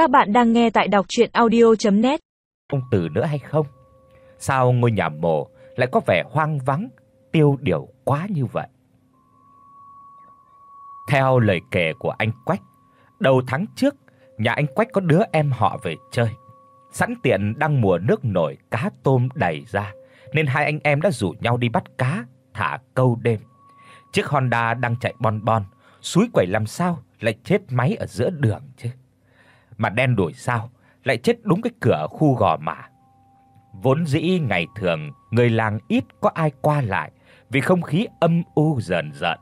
Các bạn đang nghe tại đọc audio net Ông Từ nữa hay không? Sao ngôi nhà mồ lại có vẻ hoang vắng, tiêu điều quá như vậy? Theo lời kể của anh Quách, đầu tháng trước, nhà anh Quách có đứa em họ về chơi. Sẵn tiện đang mùa nước nổi cá tôm đầy ra, nên hai anh em đã rủ nhau đi bắt cá, thả câu đêm. Chiếc Honda đang chạy bon bon, suối quẩy làm sao lại chết máy ở giữa đường chứ. Mà đen đuổi sao lại chết đúng cái cửa khu gò mả. Vốn dĩ ngày thường người làng ít có ai qua lại vì không khí âm u dần dần.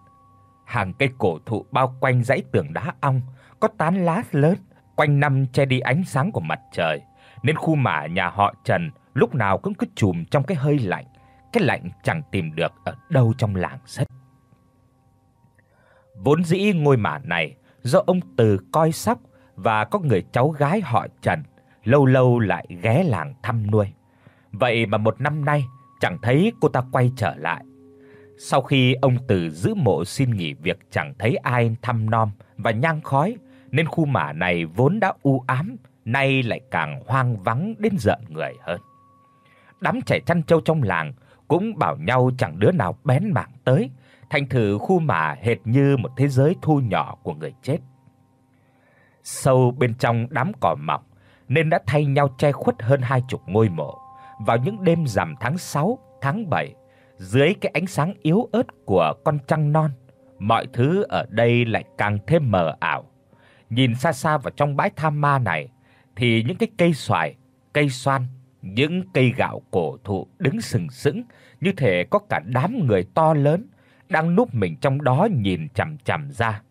Hàng cây cổ thụ bao quanh dãy tường đá ong có tán lá lớn, quanh năm che đi ánh sáng của mặt trời, nên khu mả nhà họ Trần lúc nào cũng cứ chùm trong cái hơi lạnh, cái lạnh chẳng tìm được ở đâu trong làng sất. Vốn dĩ ngôi mả này do ông Từ coi sóc và có người cháu gái họ Trần lâu lâu lại ghé làng thăm nuôi. Vậy mà một năm nay chẳng thấy cô ta quay trở lại. Sau khi ông Từ giữ mộ xin nghỉ việc chẳng thấy ai thăm nom và nhang khói, nên khu mả này vốn đã u ám, nay lại càng hoang vắng đến giận người hơn. Đám trẻ chăn trâu trong làng cũng bảo nhau chẳng đứa nào bén mảng tới, thành thử khu mả hệt như một thế giới thu nhỏ của người chết. Sâu bên trong đám cỏ mọc nên đã thay nhau che khuất hơn hai chục ngôi mộ. Vào những đêm rằm tháng 6, tháng 7, dưới cái ánh sáng yếu ớt của con trăng non, mọi thứ ở đây lại càng thêm mờ ảo. Nhìn xa xa vào trong bãi tham ma này thì những cái cây xoài, cây xoan, những cây gạo cổ thụ đứng sừng sững như thể có cả đám người to lớn đang núp mình trong đó nhìn chằm chằm ra.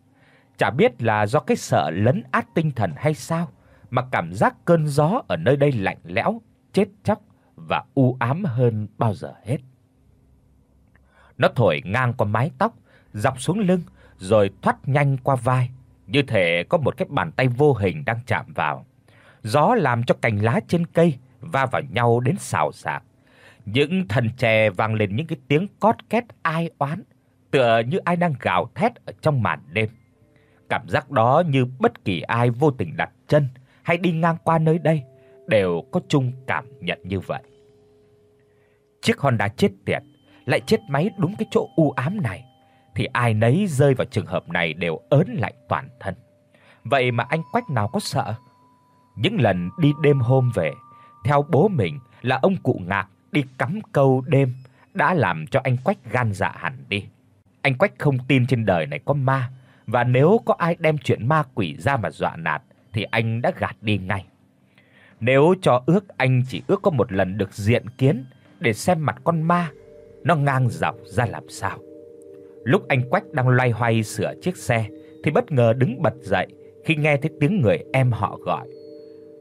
Chả biết là do cái sợ lấn át tinh thần hay sao mà cảm giác cơn gió ở nơi đây lạnh lẽo, chết chóc và u ám hơn bao giờ hết. Nó thổi ngang qua mái tóc, dọc xuống lưng rồi thoát nhanh qua vai, như thể có một cái bàn tay vô hình đang chạm vào. Gió làm cho cành lá trên cây va vào nhau đến xào xạc. Những thân tre vang lên những cái tiếng cót két ai oán, tựa như ai đang gào thét ở trong màn đêm. Cảm giác đó như bất kỳ ai vô tình đặt chân hay đi ngang qua nơi đây đều có chung cảm nhận như vậy. Chiếc Honda chết tiệt lại chết máy đúng cái chỗ u ám này thì ai nấy rơi vào trường hợp này đều ớn lạnh toàn thân. Vậy mà anh Quách nào có sợ? Những lần đi đêm hôm về, theo bố mình là ông cụ Ngạc đi cắm câu đêm đã làm cho anh Quách gan dạ hẳn đi. Anh Quách không tin trên đời này có ma, và nếu có ai đem chuyện ma quỷ ra mà dọa nạt thì anh đã gạt đi ngay. Nếu cho ước anh chỉ ước có một lần được diện kiến để xem mặt con ma nó ngang dọc ra làm sao. Lúc anh Quách đang loay hoay sửa chiếc xe thì bất ngờ đứng bật dậy khi nghe thấy tiếng người em họ gọi.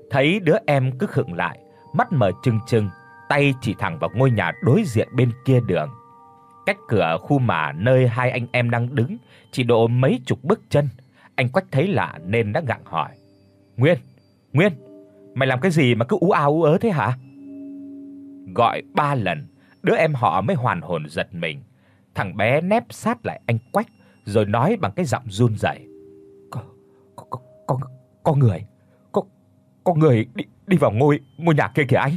Thấy đứa em cứ khựng lại, mắt mở trừng trừng, tay chỉ thẳng vào ngôi nhà đối diện bên kia đường. Cách cửa khu mả nơi hai anh em đang đứng chỉ độ mấy chục bước chân, anh Quách thấy lạ nên đã gặng hỏi: "Nguyên, Nguyên, mày làm cái gì mà cứ ú ào ú ớ thế hả?" Gọi ba lần, đứa em họ mới hoàn hồn giật mình. Thằng bé nép sát lại anh Quách rồi nói bằng cái giọng run rẩy: "Có có có có, có người, có có người đi đi vào ngôi ngôi nhà kia kìa anh."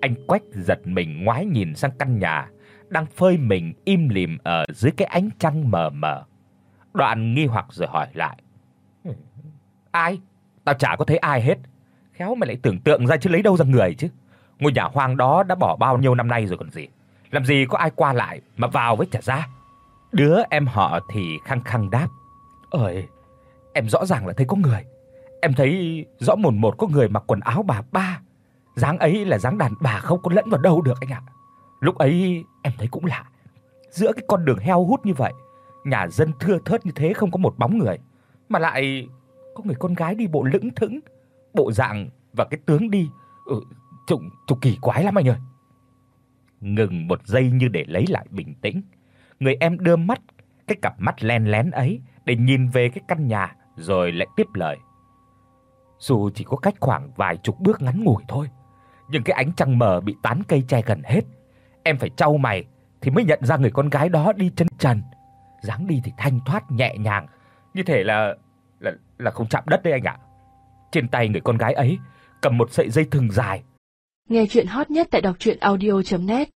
Anh Quách giật mình ngoái nhìn sang căn nhà đang phơi mình im lìm ở dưới cái ánh trăng mờ mờ. Đoạn nghi hoặc rồi hỏi lại. Ai? Tao chả có thấy ai hết. Khéo mày lại tưởng tượng ra chứ lấy đâu ra người chứ. Ngôi nhà hoang đó đã bỏ bao nhiêu năm nay rồi còn gì. Làm gì có ai qua lại mà vào với trả ra. Đứa em họ thì khăng khăng đáp. Ơi, em rõ ràng là thấy có người. Em thấy rõ mồn một có người mặc quần áo bà ba. Dáng ấy là dáng đàn bà không có lẫn vào đâu được anh ạ. Lúc ấy em thấy cũng lạ. Giữa cái con đường heo hút như vậy, nhà dân thưa thớt như thế không có một bóng người, mà lại có người con gái đi bộ lững thững, bộ dạng và cái tướng đi, ừ, trông trông kỳ quái lắm anh ơi. Ngừng một giây như để lấy lại bình tĩnh, người em đưa mắt, cái cặp mắt len lén ấy để nhìn về cái căn nhà rồi lại tiếp lời. Dù chỉ có cách khoảng vài chục bước ngắn ngủi thôi, nhưng cái ánh trăng mờ bị tán cây che gần hết em phải trau mày thì mới nhận ra người con gái đó đi chân trần, dáng đi thì thanh thoát nhẹ nhàng, như thể là là là không chạm đất đấy anh ạ. trên tay người con gái ấy cầm một sợi dây thừng dài. Nghe truyện hot nhất tại doctruyenaudio.net